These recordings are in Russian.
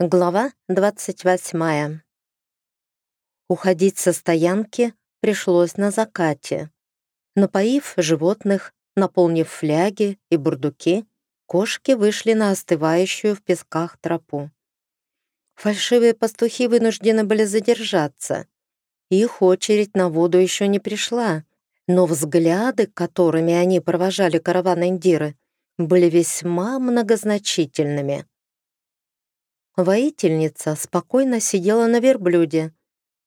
Глава 28. Уходить со стоянки пришлось на закате. Напоив животных, наполнив фляги и бурдуки, кошки вышли на остывающую в песках тропу. Фальшивые пастухи вынуждены были задержаться. Их очередь на воду еще не пришла, но взгляды, которыми они провожали караван Индиры, были весьма многозначительными. Воительница спокойно сидела на верблюде.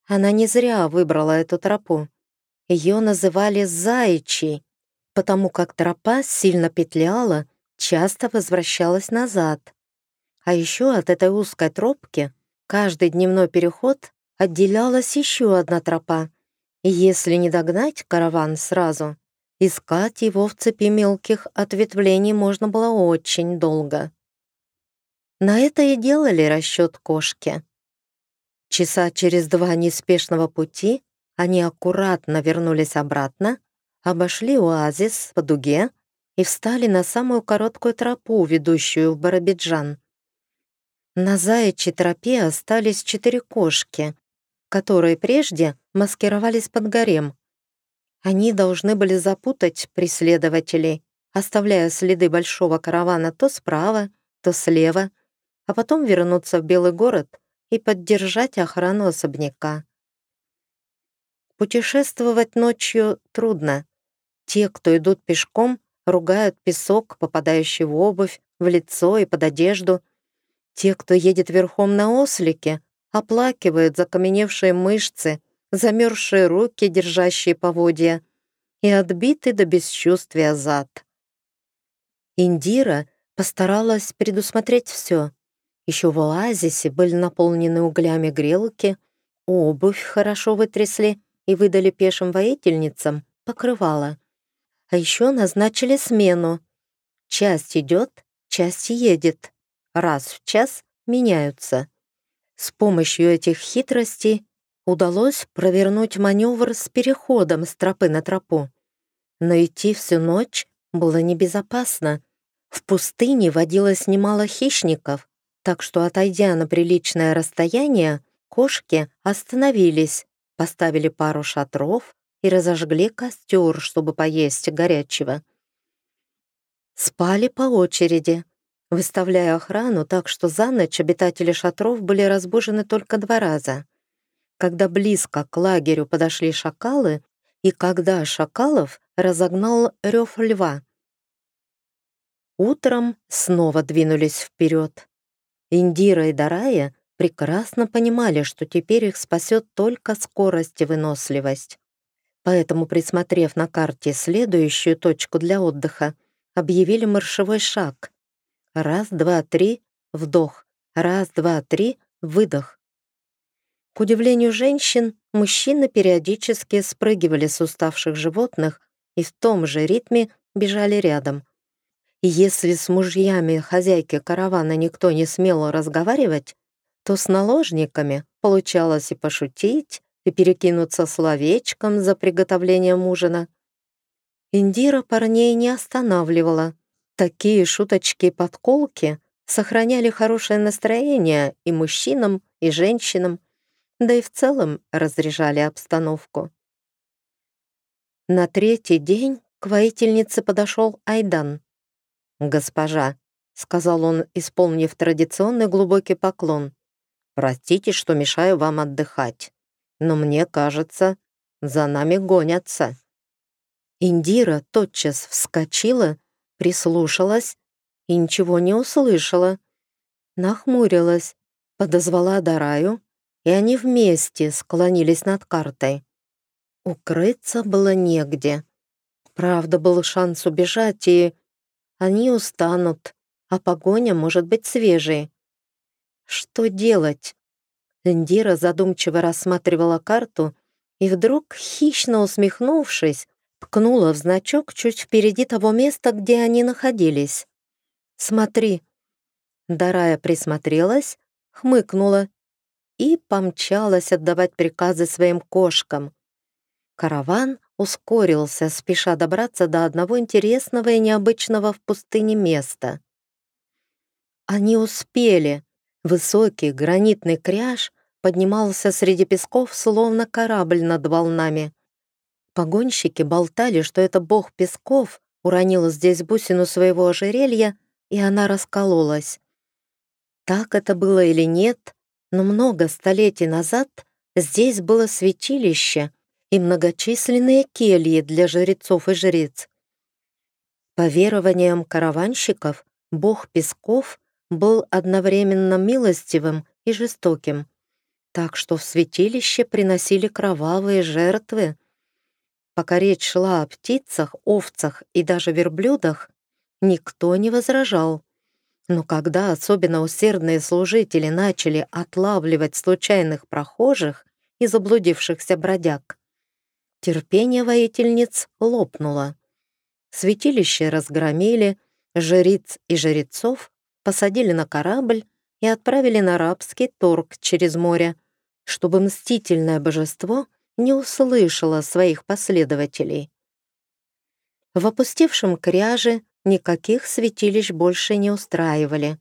Она не зря выбрала эту тропу. Ее называли «заячий», потому как тропа сильно петляла, часто возвращалась назад. А еще от этой узкой тропки каждый дневной переход отделялась еще одна тропа. И если не догнать караван сразу, искать его в цепи мелких ответвлений можно было очень долго. На это и делали расчет кошки. Часа через два неспешного пути они аккуратно вернулись обратно, обошли оазис по дуге и встали на самую короткую тропу, ведущую в Барабиджан. На заячьей тропе остались четыре кошки, которые прежде маскировались под гарем. Они должны были запутать преследователей, оставляя следы большого каравана то справа, то слева, а потом вернуться в Белый город и поддержать охрану особняка. Путешествовать ночью трудно. Те, кто идут пешком, ругают песок, попадающий в обувь, в лицо и под одежду. Те, кто едет верхом на ослике, оплакивают закаменевшие мышцы, замерзшие руки, держащие поводья, и отбитый до бесчувствия зад. Индира постаралась предусмотреть все. Еще в оазисе были наполнены углями грелки, обувь хорошо вытрясли и выдали пешим воительницам покрывало. А еще назначили смену. Часть идет, часть едет. Раз в час меняются. С помощью этих хитростей удалось провернуть маневр с переходом с тропы на тропу. Но идти всю ночь было небезопасно. В пустыне водилось немало хищников, так что, отойдя на приличное расстояние, кошки остановились, поставили пару шатров и разожгли костер, чтобы поесть горячего. Спали по очереди, выставляя охрану так, что за ночь обитатели шатров были разбужены только два раза. Когда близко к лагерю подошли шакалы, и когда шакалов разогнал рев льва. Утром снова двинулись вперед. Индира и Дарая прекрасно понимали, что теперь их спасет только скорость и выносливость. Поэтому, присмотрев на карте следующую точку для отдыха, объявили маршевой шаг. Раз, два, три — вдох. Раз, два, три — выдох. К удивлению женщин, мужчины периодически спрыгивали с уставших животных и в том же ритме бежали рядом — и если с мужьями хозяйки каравана никто не смел разговаривать, то с наложниками получалось и пошутить, и перекинуться словечком за приготовлением ужина. Индира парней не останавливала. Такие шуточки-подколки сохраняли хорошее настроение и мужчинам, и женщинам, да и в целом разряжали обстановку. На третий день к воительнице подошел Айдан. «Госпожа», — сказал он, исполнив традиционный глубокий поклон, «простите, что мешаю вам отдыхать, но мне кажется, за нами гонятся». Индира тотчас вскочила, прислушалась и ничего не услышала. Нахмурилась, подозвала Дараю, и они вместе склонились над картой. Укрыться было негде. Правда, был шанс убежать и они устанут, а погоня может быть свежей. Что делать? Индира задумчиво рассматривала карту и вдруг, хищно усмехнувшись, ткнула в значок чуть впереди того места, где они находились. «Смотри». Дарая присмотрелась, хмыкнула и помчалась отдавать приказы своим кошкам. Караван ускорился, спеша добраться до одного интересного и необычного в пустыне места. Они успели. Высокий гранитный кряж поднимался среди песков, словно корабль над волнами. Погонщики болтали, что это бог песков уронил здесь бусину своего ожерелья, и она раскололась. Так это было или нет, но много столетий назад здесь было святилище и многочисленные кельи для жрецов и жриц. По верованиям караванщиков, бог песков был одновременно милостивым и жестоким, так что в святилище приносили кровавые жертвы. Пока речь шла о птицах, овцах и даже верблюдах, никто не возражал. Но когда особенно усердные служители начали отлавливать случайных прохожих и заблудившихся бродяг, терпение воительниц лопнуло. Святилище разгромили, жриц и жрецов посадили на корабль и отправили на рабский торг через море, чтобы мстительное божество не услышало своих последователей. В опустевшем кряже никаких святилищ больше не устраивали.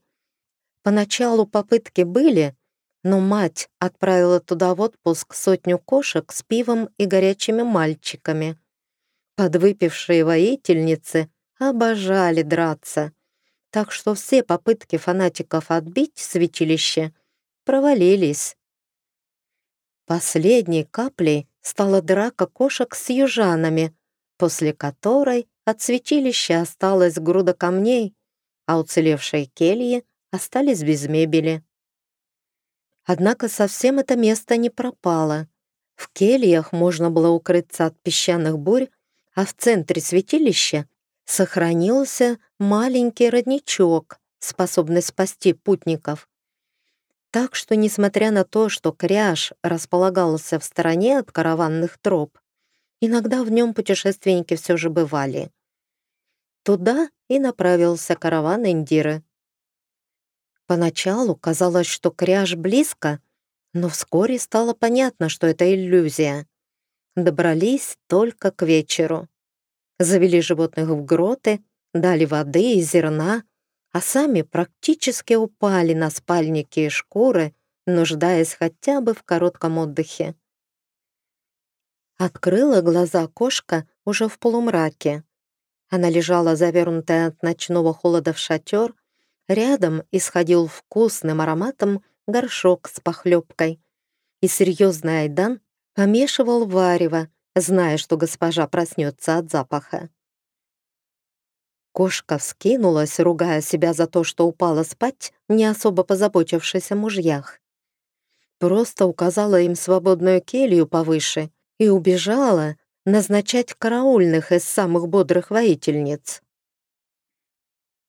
Поначалу попытки были, но мать отправила туда в отпуск сотню кошек с пивом и горячими мальчиками. Подвыпившие воительницы обожали драться, так что все попытки фанатиков отбить святилище провалились. Последней каплей стала драка кошек с южанами, после которой от святилища осталась груда камней, а уцелевшие кельи остались без мебели. Однако совсем это место не пропало. В кельях можно было укрыться от песчаных бурь, а в центре святилища сохранился маленький родничок, способный спасти путников. Так что, несмотря на то, что кряж располагался в стороне от караванных троп, Иногда в нем путешественники все же бывали. Туда и направился караван Индиры. Поначалу казалось, что кряж близко, но вскоре стало понятно, что это иллюзия. Добрались только к вечеру. Завели животных в гроты, дали воды и зерна, а сами практически упали на спальники и шкуры, нуждаясь хотя бы в коротком отдыхе. Открыла глаза кошка уже в полумраке. Она лежала завернутая от ночного холода в шатер. Рядом исходил вкусным ароматом горшок с похлебкой. И серьезный Айдан помешивал варево, зная, что госпожа проснется от запаха. Кошка вскинулась, ругая себя за то, что упала спать, не особо позаботившись о мужьях. Просто указала им свободную келью повыше и убежала назначать караульных из самых бодрых воительниц.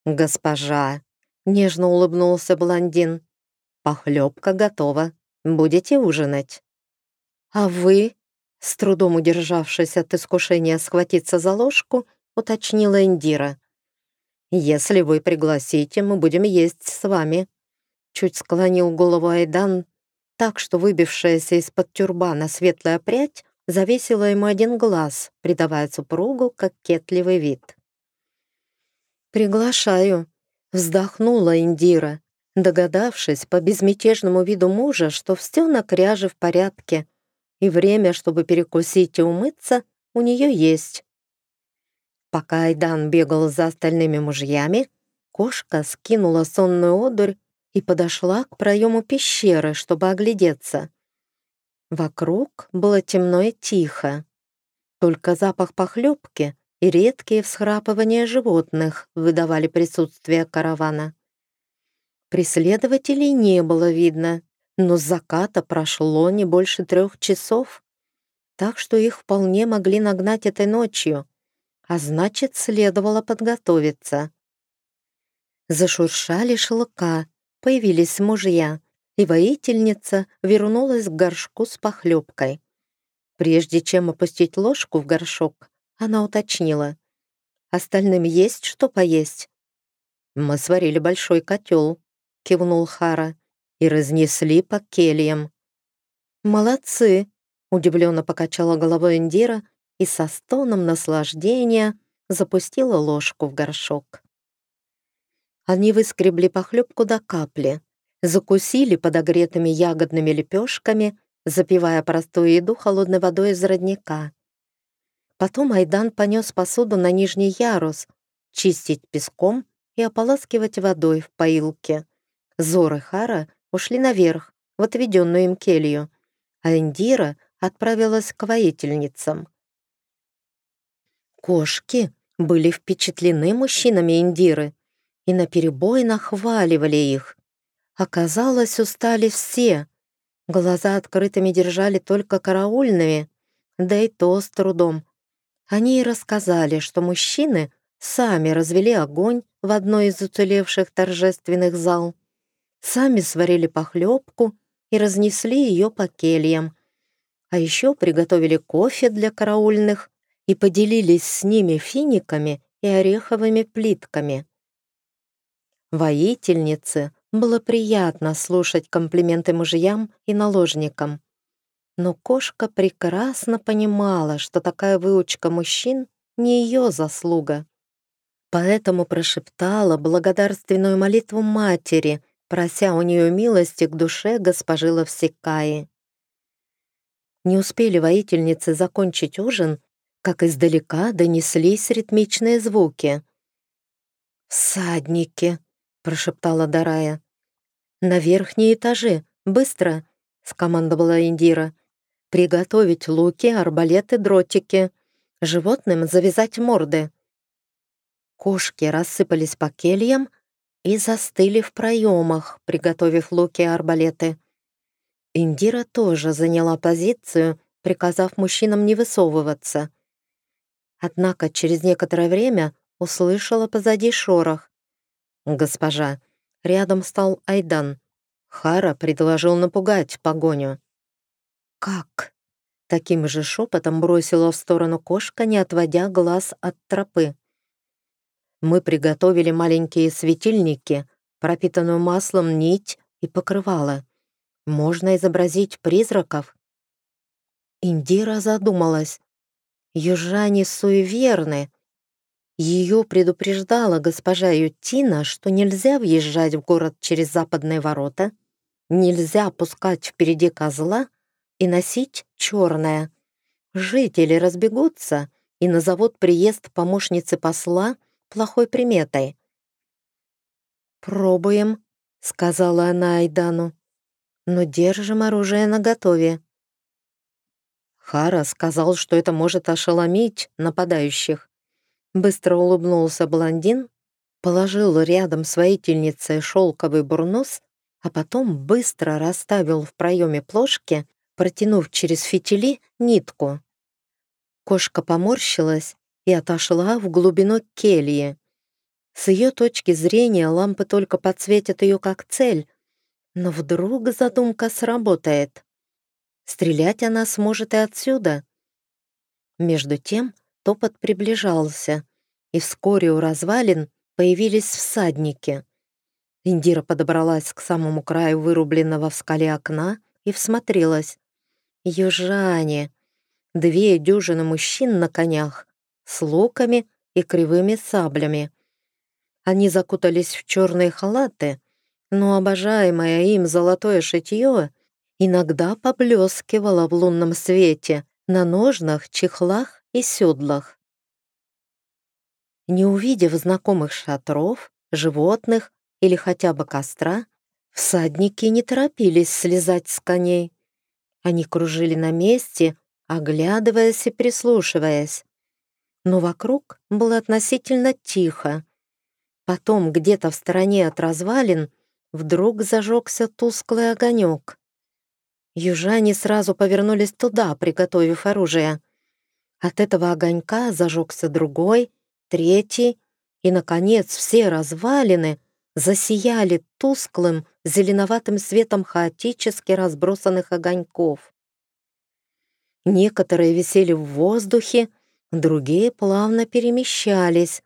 «Госпожа», — нежно улыбнулся блондин, — «похлебка готова. Будете ужинать?» «А вы?» — с трудом удержавшись от искушения схватиться за ложку, уточнила Индира. «Если вы пригласите, мы будем есть с вами», — чуть склонил голову Айдан, так что выбившаяся из-под тюрбана светлая прядь завесила ему один глаз, придавая супругу кокетливый вид. «Приглашаю», — вздохнула Индира, догадавшись по безмятежному виду мужа, что все на кряже в порядке, и время, чтобы перекусить и умыться, у нее есть. Пока Айдан бегал за остальными мужьями, кошка скинула сонную одурь и подошла к проему пещеры, чтобы оглядеться. Вокруг было темно и тихо. Только запах похлебки и редкие всхрапывания животных выдавали присутствие каравана. Преследователей не было видно, но с заката прошло не больше трех часов, так что их вполне могли нагнать этой ночью, а значит, следовало подготовиться. Зашуршали шелка, появились мужья — и воительница вернулась к горшку с похлебкой. Прежде чем опустить ложку в горшок, она уточнила. «Остальным есть что поесть?» «Мы сварили большой котел», — кивнул Хара, «и разнесли по кельям». «Молодцы!» — удивленно покачала головой Индира и со стоном наслаждения запустила ложку в горшок. Они выскребли похлебку до капли, закусили подогретыми ягодными лепешками, запивая простую еду холодной водой из родника. Потом Айдан понес посуду на нижний ярус, чистить песком и ополаскивать водой в поилке. Зор и Хара ушли наверх, в отведенную им келью, а Индира отправилась к воительницам. Кошки были впечатлены мужчинами Индиры и наперебой нахваливали их. Оказалось, устали все. Глаза открытыми держали только караульными, да и то с трудом. Они и рассказали, что мужчины сами развели огонь в одной из уцелевших торжественных зал, сами сварили похлебку и разнесли ее по кельям, а еще приготовили кофе для караульных и поделились с ними финиками и ореховыми плитками. Воительнице было приятно слушать комплименты мужьям и наложникам. Но кошка прекрасно понимала, что такая выучка мужчин не ее заслуга. Поэтому прошептала благодарственную молитву матери, прося у нее милости к душе госпожи Лавсекаи. Не успели воительницы закончить ужин, как издалека донеслись ритмичные звуки. «Всадники!» — прошептала Дарая. «На верхние этажи! Быстро!» — скомандовала Индира. «Приготовить луки, арбалеты, дротики. Животным завязать морды». Кошки рассыпались по кельям и застыли в проемах, приготовив луки и арбалеты. Индира тоже заняла позицию, приказав мужчинам не высовываться. Однако через некоторое время услышала позади шорох. «Госпожа!» Рядом стал Айдан. Хара предложил напугать погоню. «Как?» Таким же шепотом бросила в сторону кошка, не отводя глаз от тропы. Мы приготовили маленькие светильники, пропитанную маслом нить и покрывало. Можно изобразить призраков. Индира задумалась. Южане суеверны. Ее предупреждала госпожа Ютина, что нельзя въезжать в город через западные ворота, нельзя пускать впереди козла и носить черное. Жители разбегутся и назовут приезд помощницы посла плохой приметой. «Пробуем», — сказала она Айдану но держим оружие наготове. Хара сказал, что это может ошеломить нападающих. Быстро улыбнулся блондин, положил рядом с воительницей шелковый бурнус, а потом быстро расставил в проеме плошки, протянув через фитили нитку. Кошка поморщилась и отошла в глубину кельи. С ее точки зрения лампы только подсветят ее как цель, но вдруг задумка сработает. Стрелять она сможет и отсюда. Между тем топот приближался, и вскоре у развалин появились всадники. Индира подобралась к самому краю вырубленного в скале окна и всмотрелась. Южане! Две дюжины мужчин на конях, с луками и кривыми саблями. Они закутались в черные халаты, но обожаемое им золотое шитье иногда поблескивало в лунном свете на ножнах, чехлах и седлах. Не увидев знакомых шатров, животных или хотя бы костра, всадники не торопились слезать с коней. Они кружили на месте, оглядываясь и прислушиваясь. Но вокруг было относительно тихо. Потом, где-то в стороне от развалин, вдруг зажегся тусклый огонек. Южане сразу повернулись туда, приготовив оружие. От этого огонька зажегся другой, третий, и, наконец, все развалины засияли тусклым, зеленоватым светом хаотически разбросанных огоньков. Некоторые висели в воздухе, другие плавно перемещались,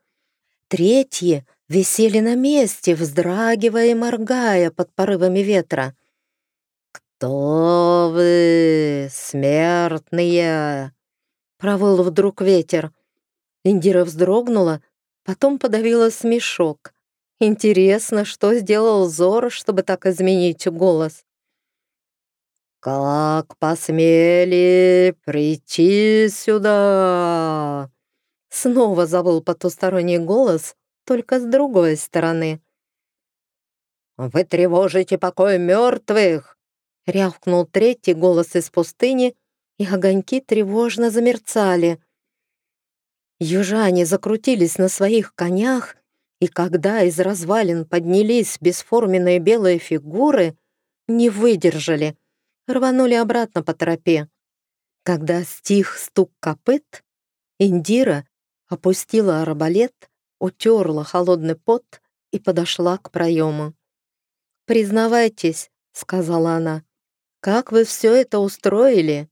третьи висели на месте, вздрагивая и моргая под порывами ветра. «Кто вы, смертные?» — провыл вдруг ветер. Индира вздрогнула, потом подавила смешок. Интересно, что сделал Зор, чтобы так изменить голос? «Как посмели прийти сюда?» Снова завыл потусторонний голос, только с другой стороны. «Вы тревожите покой мертвых!» Рявкнул третий голос из пустыни, и огоньки тревожно замерцали. Южане закрутились на своих конях, и когда из развалин поднялись бесформенные белые фигуры, не выдержали, рванули обратно по тропе. Когда стих стук копыт, Индира опустила арбалет, утерла холодный пот и подошла к проему. «Признавайтесь», — сказала она, — «как вы все это устроили?»